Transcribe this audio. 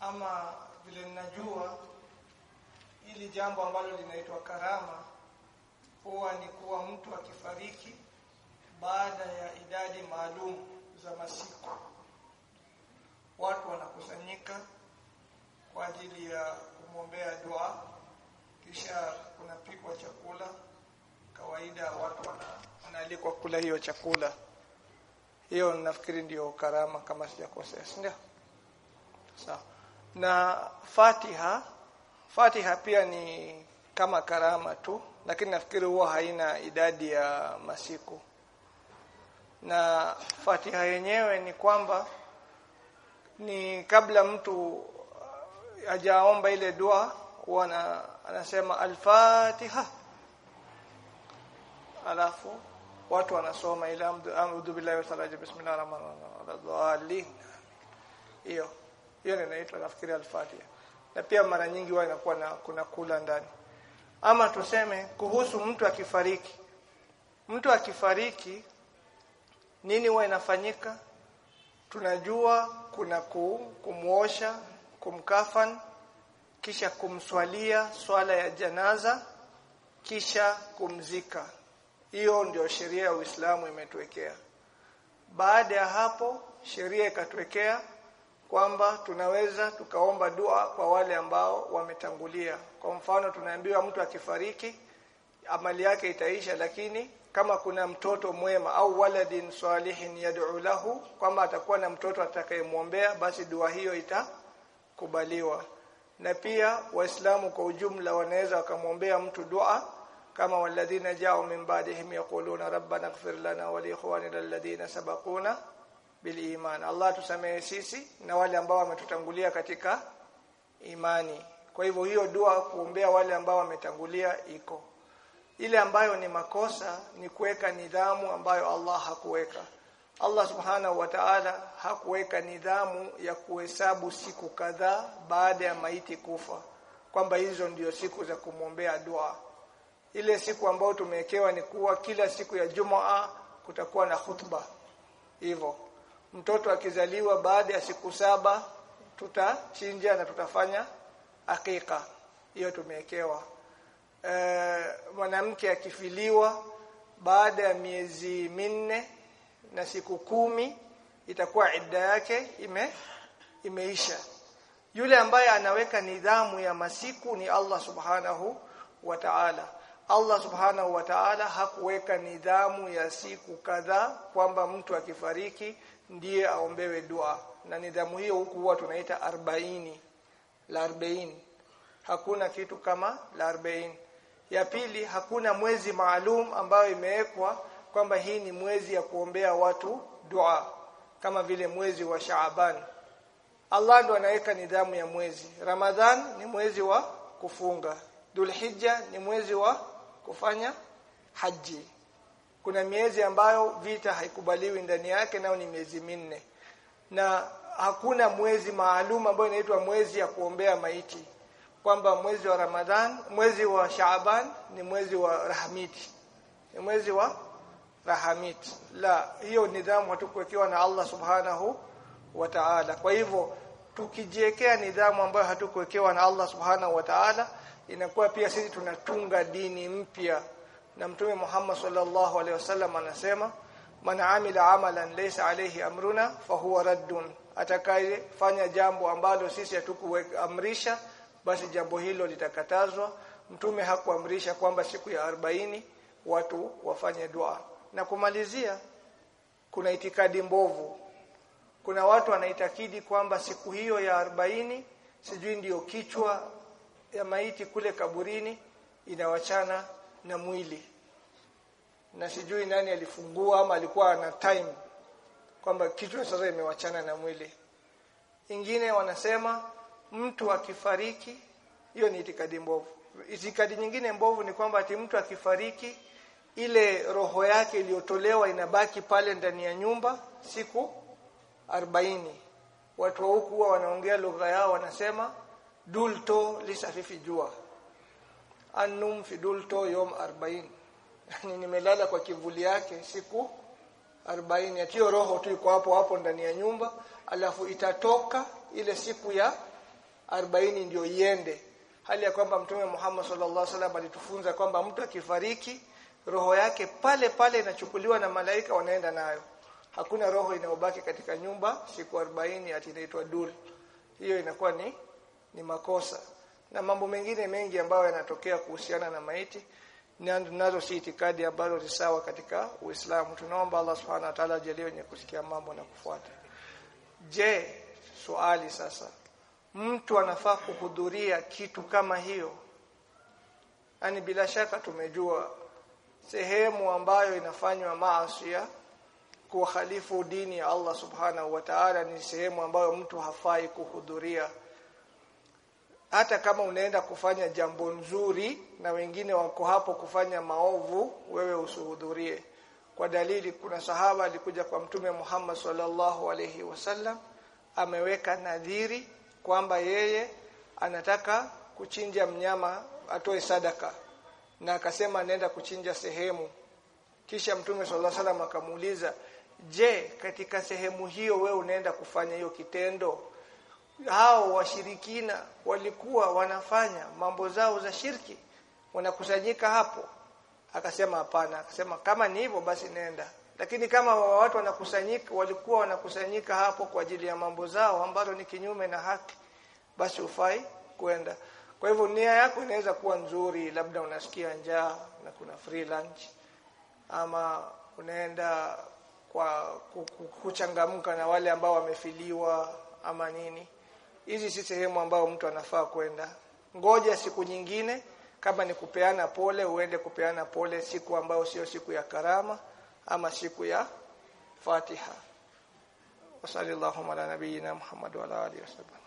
ama vile ninajua ili jambo ambalo linaitwa karama huwa ni kuwa mtu akifariki baada ya idadi maalum za masiku. Watu wanakusanyika kwa ajili ya kumwombea dua kisha kunapikwa chakula. Kawaida watu wana, wanaalikwa kula hiyo chakula. Hiyo nafikiri ndio karama kama sijakosea ndio? Sawa na Fatiha Fatiha pia ni kama karama tu lakini nafikiri huwa haina idadi ya masiku na Fatiha yenyewe ni kwamba ni kabla mtu hajaomba ile dua huwa anasema al-Fatiha alafu watu wanasoma ile a'udhu billahi wa ta'ala bismillahir rahmanir rahim hiyo hiyo inaitwa nafikiri al-Fatiha na pia mara nyingi huwa inakuwa na kuna kula ndani. Ama tuseme kuhusu mtu akifariki. Mtu akifariki nini huwa inafanyika? Tunajua kuna kumuosha kumkafan kisha kumswalia swala ya janaza kisha kumzika. Hiyo ndio sheria ya Uislamu imetuwekea. Baada ya hapo sheria ikatuwekea kwamba tunaweza tukaomba dua kwa wale ambao wametangulia. Kwa mfano tunaambiwa mtu akifariki amali yake itaisha lakini kama kuna mtoto mwema au waladin salihin yad'u lahu kwamba atakuwa na mtoto atakayemwombea basi dua hiyo itakubaliwa. Na pia waislamu kwa ujumla wanaweza wakamwombea mtu dua kama walladhina ja'u min ba'dihim yaquluna rabbana ighfir lana wa li ikhwanina alladhina sabaquna bil iman Allah tusamehe sisi na wale ambao wametutangulia katika imani. Kwa hivyo hiyo dua kuombea wale ambao wametangulia iko. Ile ambayo ni makosa ni kuweka nidhamu ambayo Allah hakuweka. Allah subhanahu wa ta'ala hakuweka nidhamu ya kuhesabu siku kadhaa baada ya maiti kufa. Kwamba hizo ndio siku za kumwombea dua. Ile siku ambayo tumewekewa ni kuwa kila siku ya Jumaa kutakuwa na khutba. Hivyo mtoto akizaliwa baada ya siku saba tutachinja na tutafanya akika hiyo tumewekewa. E, mwanamke akifiliwa baada ya miezi minne na siku kumi itakuwa idda yake ime imeisha. Yule ambaye anaweka nidhamu ya masiku ni Allah subhanahu wa ta'ala Allah subhanahu wa ta'ala hakuweka nidhamu ya siku kadhaa kwamba mtu akifariki ndiye aombewe dua. Na nidhamu hiyo huku huwa tunaita 40 la 40 hakuna kitu kama la 40 ya pili hakuna mwezi maalum ambayo imewekwa kwamba hii ni mwezi ya kuombea watu dua kama vile mwezi wa Shaaban. Allah ndo anaweka nidhamu ya mwezi. Ramadhan ni mwezi wa kufunga. Dhulhijja ni mwezi wa kufanya haji. Kuna miezi ambayo vita haikubaliwi ndani yake nao ni miezi minne. Na hakuna mwezi maalum ambao inaitwa mwezi ya kuombea maiti kwamba mwezi wa Ramadhan mwezi wa Shaaban ni mwezi wa rahmiti ni mwezi wa rahamit la hiyo nidhamu hatukuwekewa na Allah subhanahu wa ta'ala. Kwa hivyo tukijiwekea nidhamu ambayo hatukuwekewa na Allah subhanahu wa ta'ala inakuwa pia sisi tunatunga dini mpya. Na mtume Muhammad sallallahu alaihi wasallam anasema man amila amalan laysa alayhi amruna fahuwa raddun. Atakayefanya jambo ambalo sisi hatukuamrisha basi jambo hilo litakatazwa. Mtume hakuamrisha kwamba siku ya 40 watu wafanye dua. Na kumalizia kuna itikadi mbovu. Kuna watu wanaitakidi kwamba siku hiyo ya 40 sijui ndiyo kichwa ya maiti kule kaburini inawachana na mwili. Na sijui nani alifungua ama alikuwa na time kwamba kichwa sasa imewachana na mwili. Ingine wanasema mtu akifariki hiyo ni itikadi mbovu. Itikadi nyingine mbovu ni kwamba ati mtu akifariki ile roho yake iliyotolewa inabaki pale ndani ya nyumba siku 40 watu wa huku wanaongea lugha yao wanasema dulto lisafifi jua. Annum fi dulto yom 40 yani nimelala kwa kivuli yake siku 40 atio roho tu iko hapo hapo ndani ya nyumba. Alafu itatoka ile siku ya 40 ndio iende. Hali ya kwamba mtume Muhammad sallallahu alaihi wasallam alitufunza kwamba mtu akifariki roho yake pale pale inachukuliwa na malaika wanaenda nayo. Hakuna roho inayobaki katika nyumba siku 40 ati inaitwa dul. Hiyo inakuwa ni ni makosa. Na mambo mengine mengi ambayo yanatokea kuhusiana na maiti nazo si itikadi ambazo ni sawa katika Uislamu. Tunaomba Allah subhanahu wa ta'ala ajalie wenye kusikia mambo na kufuata. Je swali sasa. Mtu anafaa kuhudhuria kitu kama hiyo? Yani bila shaka tumejua sehemu ambayo inafanywa maasi kuhalifu dini ya Allah subhanahu wa ta'ala ni sehemu ambayo mtu hafai kuhudhuria hata kama unaenda kufanya jambo nzuri na wengine wako hapo kufanya maovu wewe usihudhurie kwa dalili kuna sahaba alikuja kwa mtume Muhammad sallallahu alaihi wasallam ameweka nadhiri kwamba yeye anataka kuchinja mnyama atoe sadaka na akasema anaenda kuchinja sehemu. Kisha mtume sallallahu alaihi wasallam akamuuliza je katika sehemu hiyo wewe unaenda kufanya hiyo kitendo hao washirikina walikuwa wanafanya mambo zao za shirki wanakusanyika hapo. Akasema hapana akasema kama ni hivyo basi nenda. Lakini kama watu wanakusanyika walikuwa wanakusanyika hapo kwa ajili ya mambo zao ambazo ni kinyume na haki basi ufai kwenda. Kwa hivyo nia yako inaweza kuwa nzuri labda unasikia njaa na kuna free lunch ama unaenda kwa kuchangamka na wale ambao wamefiliwa ama nini hizi si sehemu ambayo mtu anafaa kwenda ngoja siku nyingine kama ni kupeana pole uende kupeana pole siku ambayo sio siku ya karama ama siku ya Fatiha. Wasallallahu ala nabiyyina Muhammad wa ala alihi wasallam.